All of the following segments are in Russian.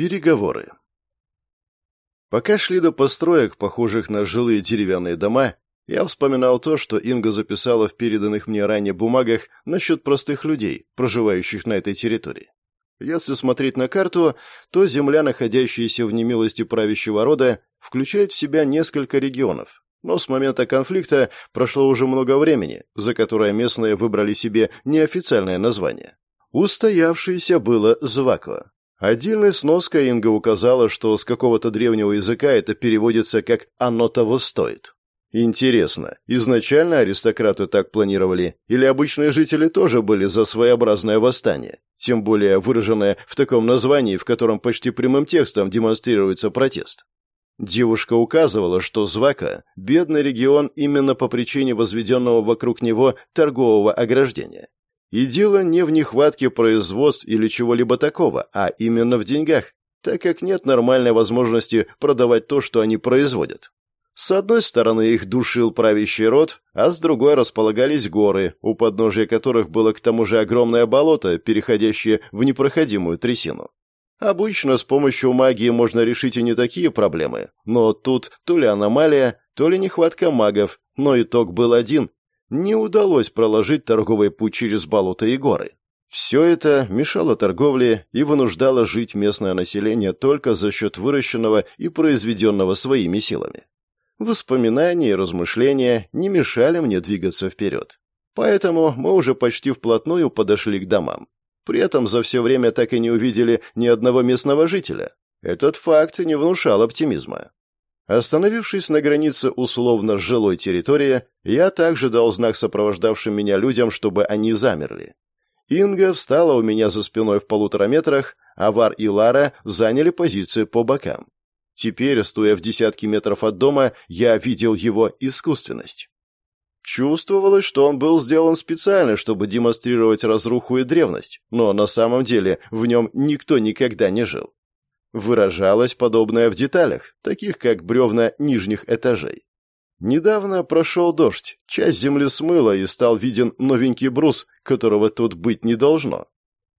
Переговоры. Пока шли до построек, похожих на жилые деревянные дома, я вспоминал то, что Инга записала в переданных мне ранее бумагах насчет простых людей, проживающих на этой территории. Если смотреть на карту, то земля, находящаяся в немилости правящего рода, включает в себя несколько регионов. Но с момента конфликта прошло уже много времени, за которое местные выбрали себе неофициальное название. Устоявшееся было Звако, Отдельной сноской Инга указала, что с какого-то древнего языка это переводится как «оно того стоит». Интересно, изначально аристократы так планировали, или обычные жители тоже были за своеобразное восстание, тем более выраженное в таком названии, в котором почти прямым текстом демонстрируется протест? Девушка указывала, что Звака – бедный регион именно по причине возведенного вокруг него торгового ограждения. И дело не в нехватке производств или чего-либо такого, а именно в деньгах, так как нет нормальной возможности продавать то, что они производят. С одной стороны их душил правящий род, а с другой располагались горы, у подножия которых было к тому же огромное болото, переходящее в непроходимую трясину. Обычно с помощью магии можно решить и не такие проблемы, но тут то ли аномалия, то ли нехватка магов, но итог был один не удалось проложить торговый путь через болото и горы. Все это мешало торговле и вынуждало жить местное население только за счет выращенного и произведенного своими силами. Воспоминания и размышления не мешали мне двигаться вперед. Поэтому мы уже почти вплотную подошли к домам. При этом за все время так и не увидели ни одного местного жителя. Этот факт не внушал оптимизма. Остановившись на границе условно жилой территории, я также дал знак сопровождавшим меня людям, чтобы они замерли. Инга встала у меня за спиной в полутора метрах, а Вар и Лара заняли позиции по бокам. Теперь, стоя в десятки метров от дома, я видел его искусственность. Чувствовалось, что он был сделан специально, чтобы демонстрировать разруху и древность, но на самом деле в нем никто никогда не жил. Выражалось подобное в деталях, таких как бревна нижних этажей. Недавно прошел дождь, часть земли смыла и стал виден новенький брус, которого тут быть не должно.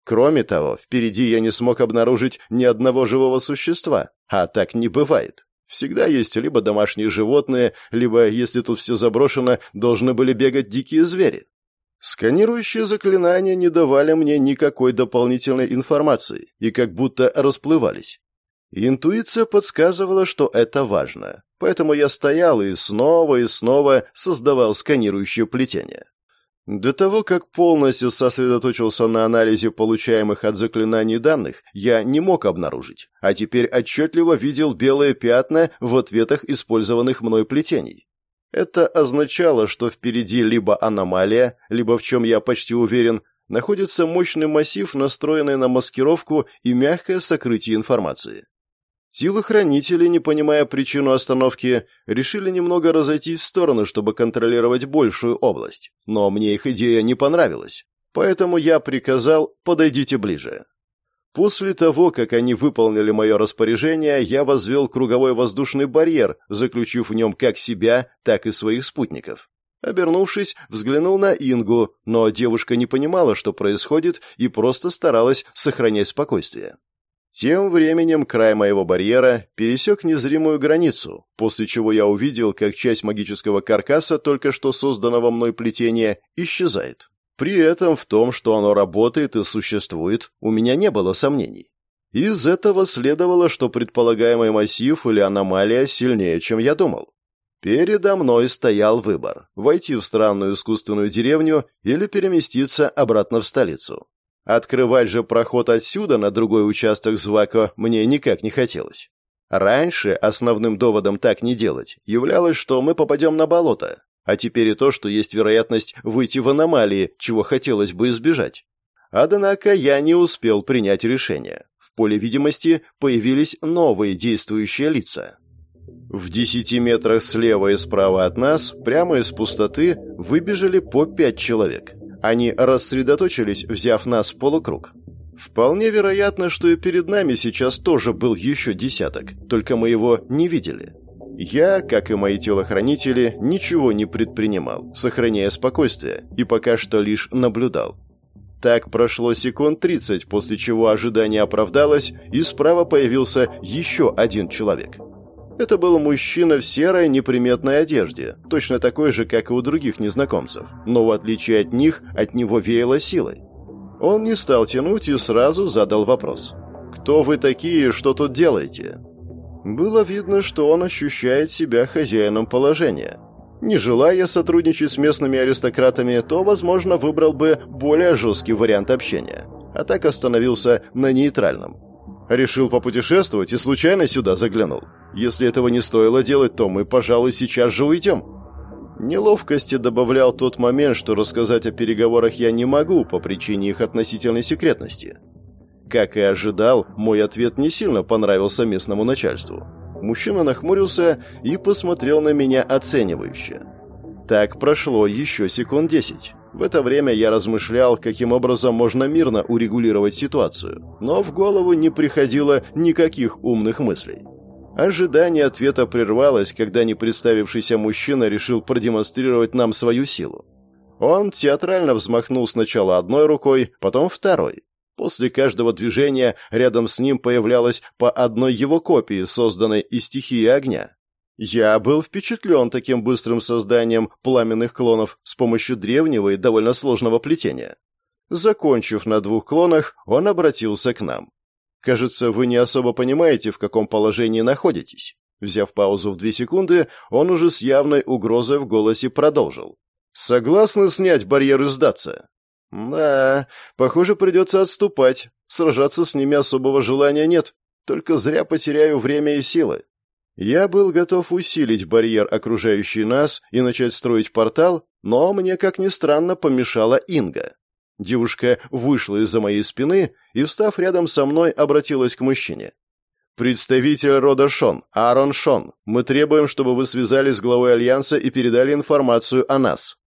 Кроме того, впереди я не смог обнаружить ни одного живого существа, а так не бывает. Всегда есть либо домашние животные, либо, если тут все заброшено, должны были бегать дикие звери. Сканирующие заклинания не давали мне никакой дополнительной информации и как будто расплывались. Интуиция подсказывала, что это важно, поэтому я стоял и снова и снова создавал сканирующее плетение. До того, как полностью сосредоточился на анализе получаемых от заклинаний данных, я не мог обнаружить, а теперь отчетливо видел белые пятна в ответах использованных мной плетений. Это означало, что впереди либо аномалия, либо, в чем я почти уверен, находится мощный массив, настроенный на маскировку и мягкое сокрытие информации. Телохранители, не понимая причину остановки, решили немного разойтись в сторону, чтобы контролировать большую область. Но мне их идея не понравилась. Поэтому я приказал «подойдите ближе». После того, как они выполнили мое распоряжение, я возвел круговой воздушный барьер, заключив в нем как себя, так и своих спутников. Обернувшись, взглянул на Ингу, но девушка не понимала, что происходит, и просто старалась сохранять спокойствие. Тем временем край моего барьера пересек незримую границу, после чего я увидел, как часть магического каркаса только что созданного мной плетения исчезает. При этом в том, что оно работает и существует, у меня не было сомнений. Из этого следовало, что предполагаемый массив или аномалия сильнее, чем я думал. Передо мной стоял выбор – войти в странную искусственную деревню или переместиться обратно в столицу. Открывать же проход отсюда на другой участок Звако мне никак не хотелось. Раньше основным доводом так не делать являлось, что мы попадем на болото, а теперь и то, что есть вероятность выйти в аномалии, чего хотелось бы избежать. Однако я не успел принять решение. В поле видимости появились новые действующие лица. В десяти метрах слева и справа от нас, прямо из пустоты, выбежали по пять человек. Они рассредоточились, взяв нас в полукруг. Вполне вероятно, что и перед нами сейчас тоже был еще десяток, только мы его не видели. Я, как и мои телохранители, ничего не предпринимал, сохраняя спокойствие, и пока что лишь наблюдал. Так прошло секунд 30, после чего ожидание оправдалось, и справа появился еще один человек. Это был мужчина в серой неприметной одежде, точно такой же, как и у других незнакомцев, но в отличие от них, от него веяло силой. Он не стал тянуть и сразу задал вопрос. «Кто вы такие, что тут делаете?» Было видно, что он ощущает себя хозяином положения. Не желая сотрудничать с местными аристократами, то, возможно, выбрал бы более жесткий вариант общения. А так остановился на нейтральном. Решил попутешествовать и случайно сюда заглянул. Если этого не стоило делать, то мы, пожалуй, сейчас же уйдем. Неловкости добавлял тот момент, что рассказать о переговорах я не могу по причине их относительной секретности. Как и ожидал, мой ответ не сильно понравился местному начальству. Мужчина нахмурился и посмотрел на меня оценивающе. Так прошло еще секунд десять. В это время я размышлял, каким образом можно мирно урегулировать ситуацию, но в голову не приходило никаких умных мыслей. Ожидание ответа прервалось, когда непредставившийся мужчина решил продемонстрировать нам свою силу. Он театрально взмахнул сначала одной рукой, потом второй. После каждого движения рядом с ним появлялась по одной его копии, созданной из стихии огня. Я был впечатлен таким быстрым созданием пламенных клонов с помощью древнего и довольно сложного плетения. Закончив на двух клонах, он обратился к нам. Кажется, вы не особо понимаете, в каком положении находитесь. Взяв паузу в две секунды, он уже с явной угрозой в голосе продолжил. Согласны снять барьер и сдаться? Да, похоже, придется отступать. Сражаться с ними особого желания нет. Только зря потеряю время и силы. Я был готов усилить барьер, окружающий нас, и начать строить портал, но мне, как ни странно, помешала Инга. Девушка вышла из-за моей спины и, встав рядом со мной, обратилась к мужчине. «Представитель рода Шон, Аарон Шон, мы требуем, чтобы вы связались с главой Альянса и передали информацию о нас».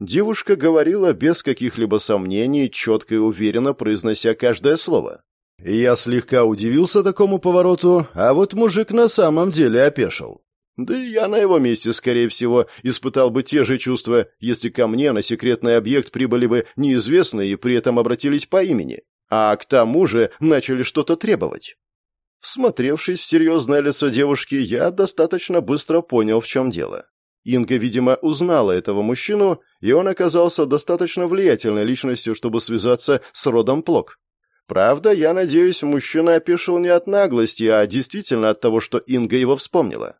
Девушка говорила без каких-либо сомнений, четко и уверенно произнося каждое слово. Я слегка удивился такому повороту, а вот мужик на самом деле опешил. Да и я на его месте, скорее всего, испытал бы те же чувства, если ко мне на секретный объект прибыли бы неизвестные и при этом обратились по имени, а к тому же начали что-то требовать. Всмотревшись в серьезное лицо девушки, я достаточно быстро понял, в чем дело. Инга, видимо, узнала этого мужчину, и он оказался достаточно влиятельной личностью, чтобы связаться с родом Плок. Правда, я надеюсь, мужчина опешил не от наглости, а действительно от того, что Инга его вспомнила.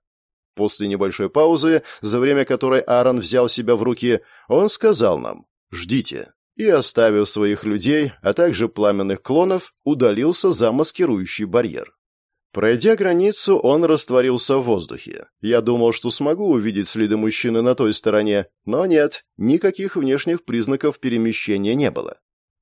После небольшой паузы, за время которой Аарон взял себя в руки, он сказал нам «Ждите». И, оставив своих людей, а также пламенных клонов, удалился за маскирующий барьер. Пройдя границу, он растворился в воздухе. Я думал, что смогу увидеть следы мужчины на той стороне, но нет, никаких внешних признаков перемещения не было.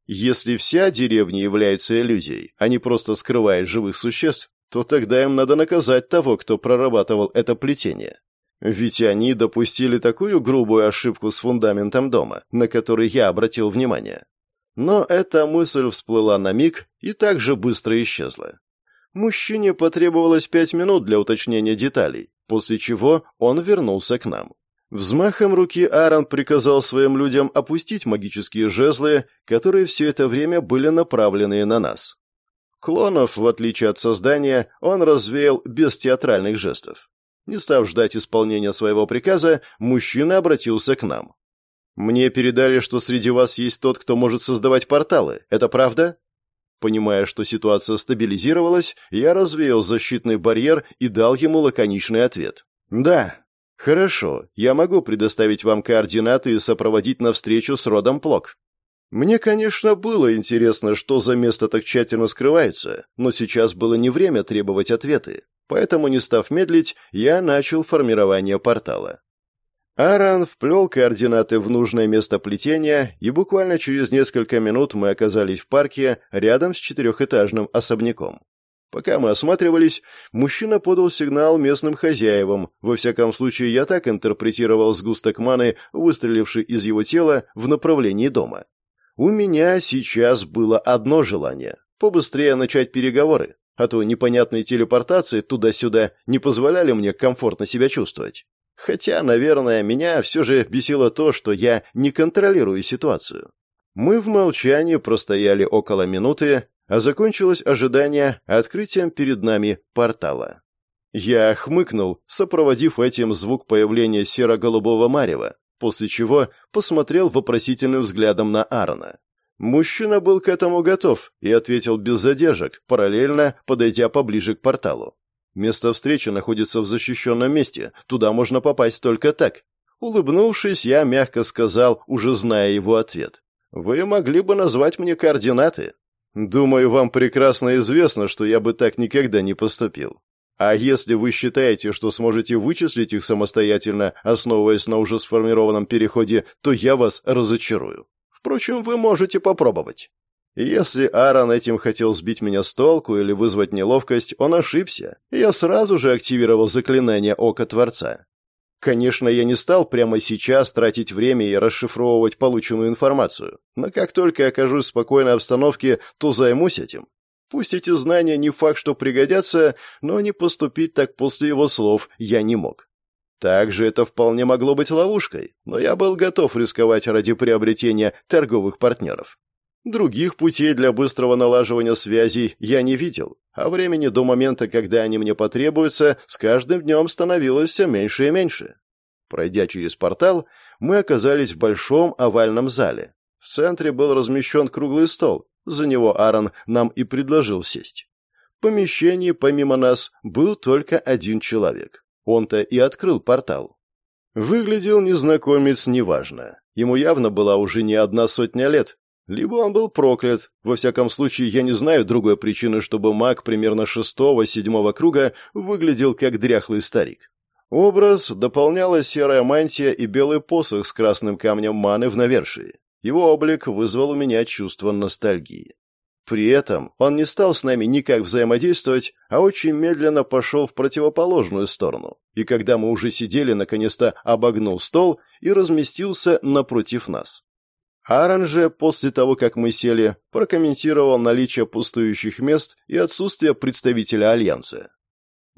Если вся деревня является иллюзией, а не просто скрывает живых существ, то тогда им надо наказать того, кто прорабатывал это плетение. Ведь они допустили такую грубую ошибку с фундаментом дома, на который я обратил внимание. Но эта мысль всплыла на миг и также быстро исчезла. Мужчине потребовалось пять минут для уточнения деталей, после чего он вернулся к нам. Взмахом руки Аарон приказал своим людям опустить магические жезлы, которые все это время были направлены на нас. Клонов, в отличие от создания, он развеял без театральных жестов. Не став ждать исполнения своего приказа, мужчина обратился к нам. «Мне передали, что среди вас есть тот, кто может создавать порталы. Это правда?» Понимая, что ситуация стабилизировалась, я развеял защитный барьер и дал ему лаконичный ответ. «Да». «Хорошо, я могу предоставить вам координаты и сопроводить на встречу с родом Плок. Мне, конечно, было интересно, что за место так тщательно скрывается, но сейчас было не время требовать ответы, поэтому, не став медлить, я начал формирование портала. Аран вплел координаты в нужное место плетения, и буквально через несколько минут мы оказались в парке рядом с четырехэтажным особняком. Пока мы осматривались, мужчина подал сигнал местным хозяевам. Во всяком случае, я так интерпретировал сгусток маны, выстреливший из его тела в направлении дома. У меня сейчас было одно желание — побыстрее начать переговоры, а то непонятные телепортации туда-сюда не позволяли мне комфортно себя чувствовать. Хотя, наверное, меня все же бесило то, что я не контролирую ситуацию. Мы в молчании простояли около минуты, а закончилось ожидание открытием перед нами портала. Я хмыкнул, сопроводив этим звук появления серо-голубого марева, после чего посмотрел вопросительным взглядом на Аарона. Мужчина был к этому готов и ответил без задержек, параллельно подойдя поближе к порталу. Место встречи находится в защищенном месте, туда можно попасть только так. Улыбнувшись, я мягко сказал, уже зная его ответ. «Вы могли бы назвать мне координаты?» «Думаю, вам прекрасно известно, что я бы так никогда не поступил. А если вы считаете, что сможете вычислить их самостоятельно, основываясь на уже сформированном переходе, то я вас разочарую. Впрочем, вы можете попробовать. Если Аарон этим хотел сбить меня с толку или вызвать неловкость, он ошибся. Я сразу же активировал заклинание Ока Творца. Конечно, я не стал прямо сейчас тратить время и расшифровывать полученную информацию, но как только окажусь в спокойной обстановке, то займусь этим. Пусть эти знания не факт, что пригодятся, но не поступить так после его слов я не мог. Также это вполне могло быть ловушкой, но я был готов рисковать ради приобретения торговых партнеров. Других путей для быстрого налаживания связей я не видел, а времени до момента, когда они мне потребуются, с каждым днем становилось все меньше и меньше. Пройдя через портал, мы оказались в большом овальном зале. В центре был размещен круглый стол, за него Аарон нам и предложил сесть. В помещении, помимо нас, был только один человек. Он-то и открыл портал. Выглядел незнакомец неважно. Ему явно была уже не одна сотня лет. Либо он был проклят. Во всяком случае, я не знаю другой причины, чтобы маг примерно шестого-седьмого круга выглядел как дряхлый старик. Образ дополняла серая мантия и белый посох с красным камнем маны в навершии. Его облик вызвал у меня чувство ностальгии. При этом он не стал с нами никак взаимодействовать, а очень медленно пошел в противоположную сторону. И когда мы уже сидели, наконец-то обогнул стол и разместился напротив нас. Аарон же, после того, как мы сели, прокомментировал наличие пустующих мест и отсутствие представителя Альянса.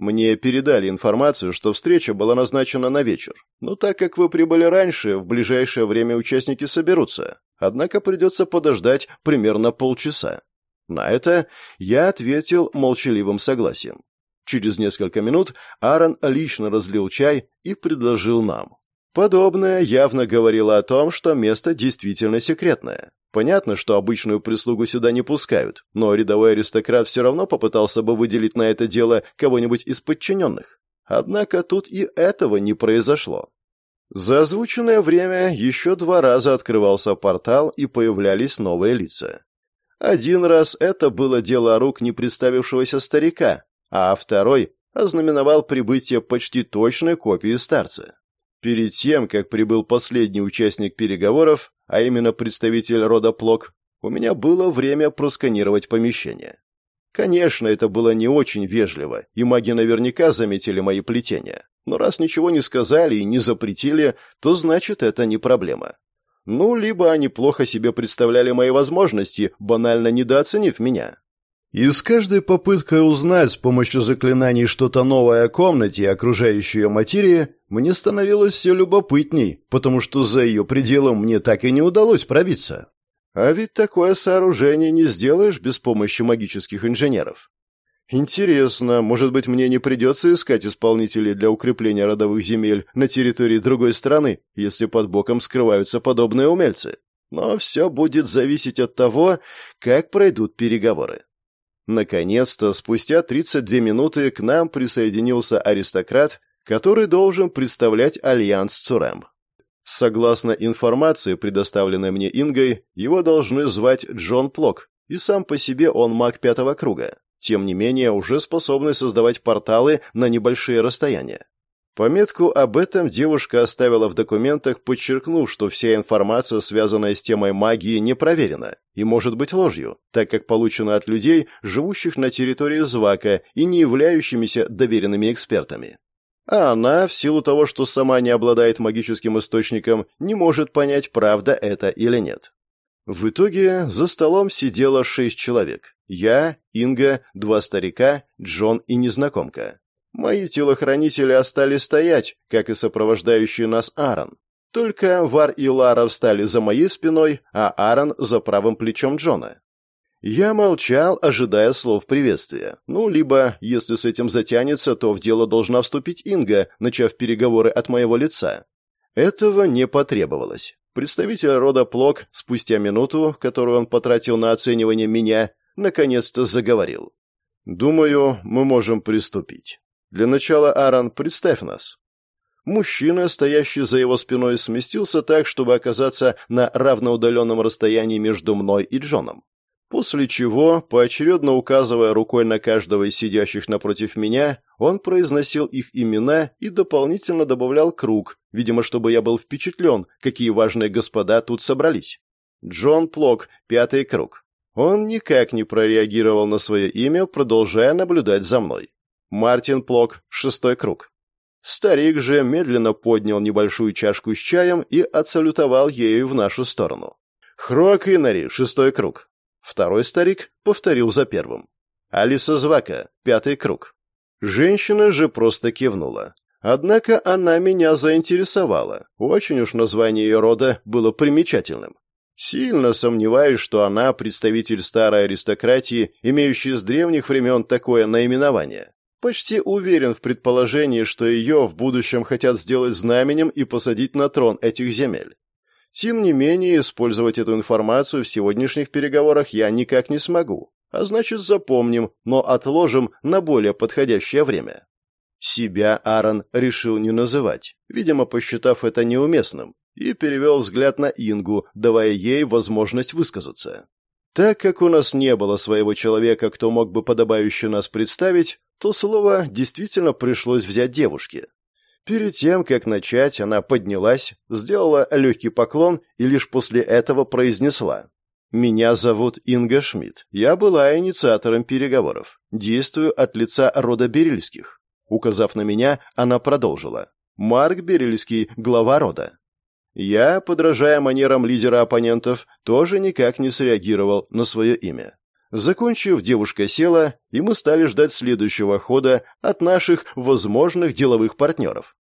Мне передали информацию, что встреча была назначена на вечер. Но так как вы прибыли раньше, в ближайшее время участники соберутся. Однако придется подождать примерно полчаса. На это я ответил молчаливым согласием. Через несколько минут Аарон лично разлил чай и предложил нам. Подобное явно говорило о том, что место действительно секретное. Понятно, что обычную прислугу сюда не пускают, но рядовой аристократ все равно попытался бы выделить на это дело кого-нибудь из подчиненных. Однако тут и этого не произошло. За озвученное время еще два раза открывался портал и появлялись новые лица. Один раз это было дело рук не представившегося старика, а второй ознаменовал прибытие почти точной копии старца. Перед тем, как прибыл последний участник переговоров, а именно представитель рода Плок, у меня было время просканировать помещение. Конечно, это было не очень вежливо, и маги наверняка заметили мои плетения. Но раз ничего не сказали и не запретили, то значит это не проблема. Ну, либо они плохо себе представляли мои возможности, банально недооценив меня. И с каждой попыткой узнать с помощью заклинаний что-то новое о комнате и окружающей ее материи, мне становилось все любопытней, потому что за ее пределом мне так и не удалось пробиться. А ведь такое сооружение не сделаешь без помощи магических инженеров. Интересно, может быть, мне не придется искать исполнителей для укрепления родовых земель на территории другой страны, если под боком скрываются подобные умельцы. Но все будет зависеть от того, как пройдут переговоры. Наконец-то, спустя 32 минуты к нам присоединился аристократ, который должен представлять альянс Цурем. Согласно информации, предоставленной мне Ингой, его должны звать Джон Плок, и сам по себе он маг пятого круга, тем не менее уже способный создавать порталы на небольшие расстояния. Пометку об этом девушка оставила в документах, подчеркнув, что вся информация, связанная с темой магии, не проверена и может быть ложью, так как получена от людей, живущих на территории Звака и не являющимися доверенными экспертами. А она, в силу того, что сама не обладает магическим источником, не может понять, правда это или нет. В итоге за столом сидело шесть человек. Я, Инга, два старика, Джон и незнакомка. Мои телохранители остались стоять, как и сопровождающий нас Аарон. Только Вар и Лара встали за моей спиной, а Аарон за правым плечом Джона. Я молчал, ожидая слов приветствия. Ну, либо, если с этим затянется, то в дело должна вступить Инга, начав переговоры от моего лица. Этого не потребовалось. Представитель рода Плок, спустя минуту, которую он потратил на оценивание меня, наконец-то заговорил. «Думаю, мы можем приступить. Для начала, Аарон, представь нас». Мужчина, стоящий за его спиной, сместился так, чтобы оказаться на равноудаленном расстоянии между мной и Джоном. После чего, поочередно указывая рукой на каждого из сидящих напротив меня, он произносил их имена и дополнительно добавлял круг, видимо, чтобы я был впечатлен, какие важные господа тут собрались. Джон Плок, пятый круг. Он никак не прореагировал на свое имя, продолжая наблюдать за мной. Мартин Плок, шестой круг. Старик же медленно поднял небольшую чашку с чаем и отсалютовал ею в нашу сторону. Хрок Инари, шестой круг. Второй старик повторил за первым. Алиса Звака, пятый круг. Женщина же просто кивнула. Однако она меня заинтересовала. Очень уж название ее рода было примечательным. Сильно сомневаюсь, что она представитель старой аристократии, имеющей с древних времен такое наименование. Почти уверен в предположении, что ее в будущем хотят сделать знаменем и посадить на трон этих земель. Тем не менее, использовать эту информацию в сегодняшних переговорах я никак не смогу. А значит, запомним, но отложим на более подходящее время. Себя Аарон решил не называть, видимо, посчитав это неуместным, и перевел взгляд на Ингу, давая ей возможность высказаться. Так как у нас не было своего человека, кто мог бы подобающе нас представить, то слово действительно пришлось взять девушке. Перед тем, как начать, она поднялась, сделала легкий поклон и лишь после этого произнесла. «Меня зовут Инга Шмидт. Я была инициатором переговоров. Действую от лица рода Берильских». Указав на меня, она продолжила. «Марк Берильский, глава рода». Я, подражая манерам лидера оппонентов, тоже никак не среагировал на свое имя. Закончив, девушка села, и мы стали ждать следующего хода от наших возможных деловых партнеров.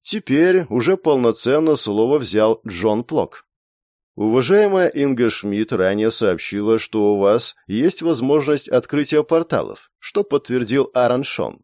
Теперь уже полноценно слово взял Джон Плок. Уважаемая Инга Шмидт ранее сообщила, что у вас есть возможность открытия порталов, что подтвердил Аарон Шон.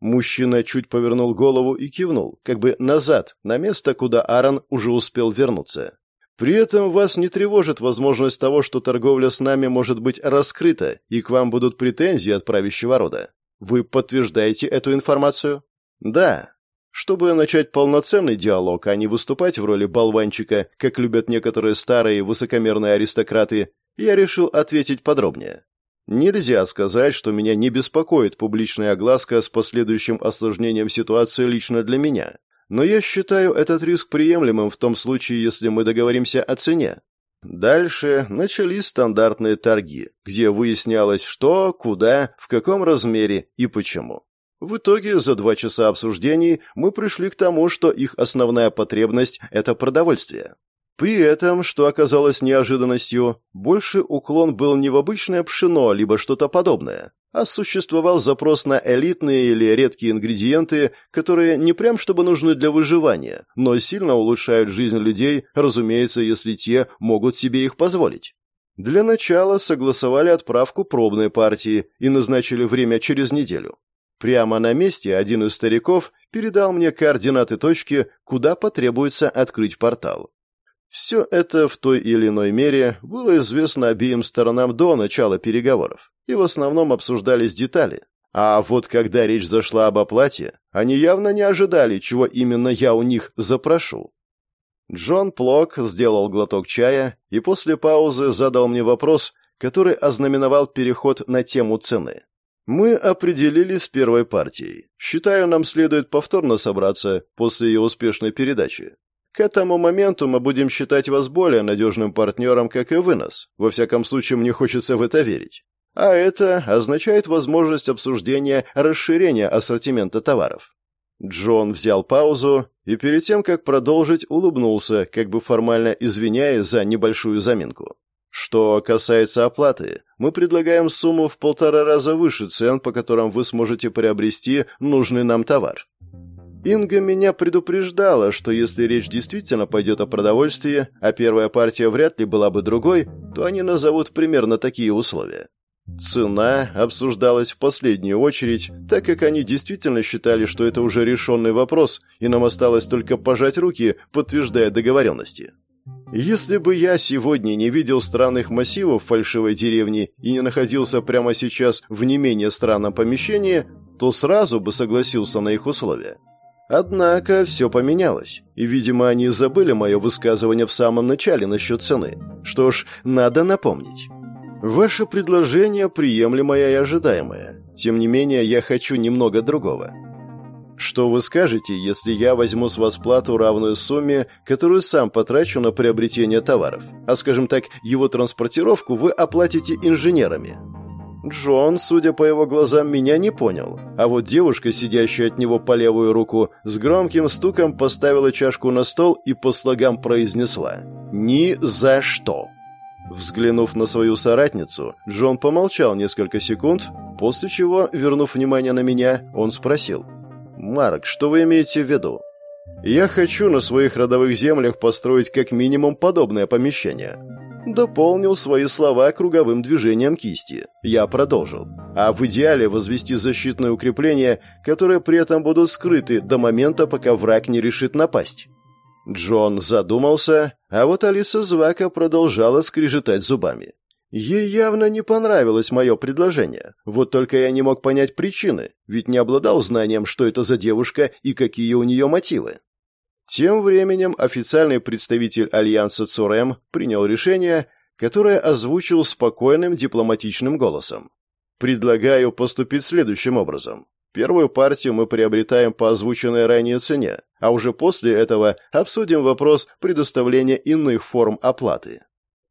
Мужчина чуть повернул голову и кивнул, как бы назад, на место, куда Аарон уже успел вернуться. При этом вас не тревожит возможность того, что торговля с нами может быть раскрыта, и к вам будут претензии от правящего рода. Вы подтверждаете эту информацию? Да. Чтобы начать полноценный диалог, а не выступать в роли болванчика, как любят некоторые старые высокомерные аристократы, я решил ответить подробнее. Нельзя сказать, что меня не беспокоит публичная огласка с последующим осложнением ситуации лично для меня. Но я считаю этот риск приемлемым в том случае, если мы договоримся о цене. Дальше начались стандартные торги, где выяснялось, что, куда, в каком размере и почему. В итоге за два часа обсуждений мы пришли к тому, что их основная потребность – это продовольствие. При этом, что оказалось неожиданностью, больше уклон был не в обычное пшено, либо что-то подобное, а существовал запрос на элитные или редкие ингредиенты, которые не прям чтобы нужны для выживания, но сильно улучшают жизнь людей, разумеется, если те могут себе их позволить. Для начала согласовали отправку пробной партии и назначили время через неделю. Прямо на месте один из стариков передал мне координаты точки, куда потребуется открыть портал. Все это в той или иной мере было известно обеим сторонам до начала переговоров, и в основном обсуждались детали. А вот когда речь зашла об оплате, они явно не ожидали, чего именно я у них запрошу. Джон Плок сделал глоток чая и после паузы задал мне вопрос, который ознаменовал переход на тему цены. Мы определились с первой партией. Считаю, нам следует повторно собраться после ее успешной передачи. К этому моменту мы будем считать вас более надежным партнером, как и вы нас. Во всяком случае, мне хочется в это верить. А это означает возможность обсуждения расширения ассортимента товаров. Джон взял паузу и перед тем, как продолжить, улыбнулся, как бы формально извиняясь за небольшую заминку. Что касается оплаты, мы предлагаем сумму в полтора раза выше цен, по которым вы сможете приобрести нужный нам товар. Инга меня предупреждала, что если речь действительно пойдет о продовольствии, а первая партия вряд ли была бы другой, то они назовут примерно такие условия. Цена обсуждалась в последнюю очередь, так как они действительно считали, что это уже решенный вопрос, и нам осталось только пожать руки, подтверждая договоренности. Если бы я сегодня не видел странных массивов фальшивой деревни и не находился прямо сейчас в не менее странном помещении, то сразу бы согласился на их условия. Однако все поменялось, и, видимо, они забыли мое высказывание в самом начале насчет цены. Что ж, надо напомнить. Ваше предложение приемлемое и ожидаемое. Тем не менее, я хочу немного другого. Что вы скажете, если я возьму с вас плату, равную сумме, которую сам потрачу на приобретение товаров, а, скажем так, его транспортировку вы оплатите инженерами? Джон, судя по его глазам, меня не понял. А вот девушка, сидящая от него по левую руку, с громким стуком поставила чашку на стол и по слогам произнесла «Ни за что». Взглянув на свою соратницу, Джон помолчал несколько секунд, после чего, вернув внимание на меня, он спросил «Марк, что вы имеете в виду?» «Я хочу на своих родовых землях построить как минимум подобное помещение. Дополнил свои слова круговым движением кисти. Я продолжил. А в идеале возвести защитные укрепления, которые при этом будут скрыты до момента, пока враг не решит напасть. Джон задумался, а вот Алиса Звака продолжала скрежетать зубами. Ей явно не понравилось мое предложение. Вот только я не мог понять причины, ведь не обладал знанием, что это за девушка и какие у нее мотивы. Тем временем официальный представитель Альянса ЦОРЭМ принял решение, которое озвучил спокойным дипломатичным голосом. «Предлагаю поступить следующим образом. Первую партию мы приобретаем по озвученной ранее цене, а уже после этого обсудим вопрос предоставления иных форм оплаты».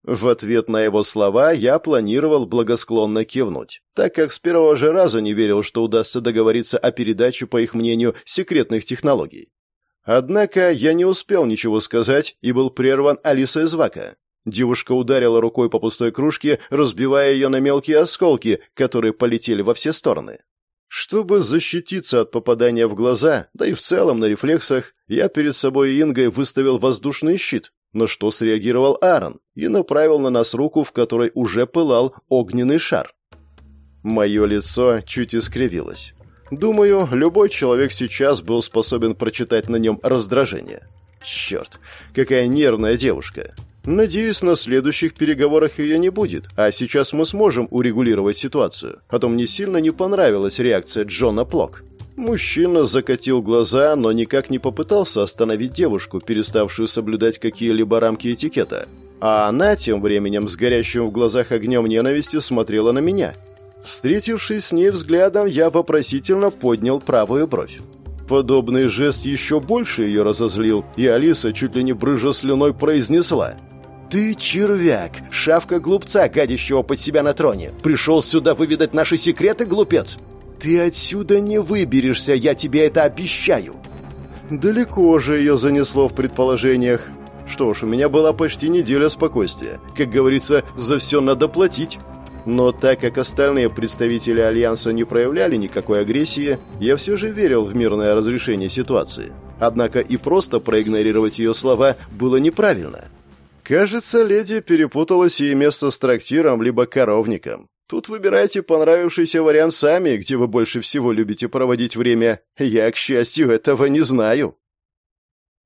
В ответ на его слова я планировал благосклонно кивнуть, так как с первого же раза не верил, что удастся договориться о передаче, по их мнению, секретных технологий. Однако я не успел ничего сказать и был прерван Алисой Звака. Девушка ударила рукой по пустой кружке, разбивая ее на мелкие осколки, которые полетели во все стороны. Чтобы защититься от попадания в глаза, да и в целом на рефлексах, я перед собой и Ингой выставил воздушный щит, на что среагировал Аарон и направил на нас руку, в которой уже пылал огненный шар. Мое лицо чуть искривилось. Думаю, любой человек сейчас был способен прочитать на нем раздражение. Черт, какая нервная девушка. Надеюсь, на следующих переговорах ее не будет, а сейчас мы сможем урегулировать ситуацию. А то мне сильно не понравилась реакция Джона Плок. Мужчина закатил глаза, но никак не попытался остановить девушку, переставшую соблюдать какие-либо рамки этикета. А она тем временем с горящим в глазах огнем ненависти смотрела на меня – Встретившись с ней взглядом, я вопросительно поднял правую бровь. Подобный жест еще больше ее разозлил, и Алиса чуть ли не брыжа слюной произнесла. «Ты червяк, шавка глупца, гадящего под себя на троне. Пришел сюда выведать наши секреты, глупец? Ты отсюда не выберешься, я тебе это обещаю!» Далеко же ее занесло в предположениях. Что ж, у меня была почти неделя спокойствия. Как говорится, за все надо платить. Но так как остальные представители Альянса не проявляли никакой агрессии, я все же верил в мирное разрешение ситуации. Однако и просто проигнорировать ее слова было неправильно. Кажется, леди перепутала сие место с трактиром либо коровником. Тут выбирайте понравившийся вариант сами, где вы больше всего любите проводить время. Я, к счастью, этого не знаю.